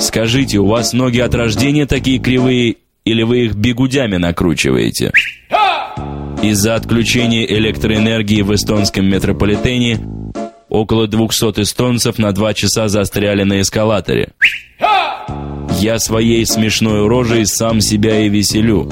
Скажите, у вас ноги от рождения такие кривые, или вы их бегудями накручиваете? Из-за отключения электроэнергии в эстонском метрополитене около 200 эстонцев на два часа застряли на эскалаторе. Я своей смешной рожей сам себя и веселю.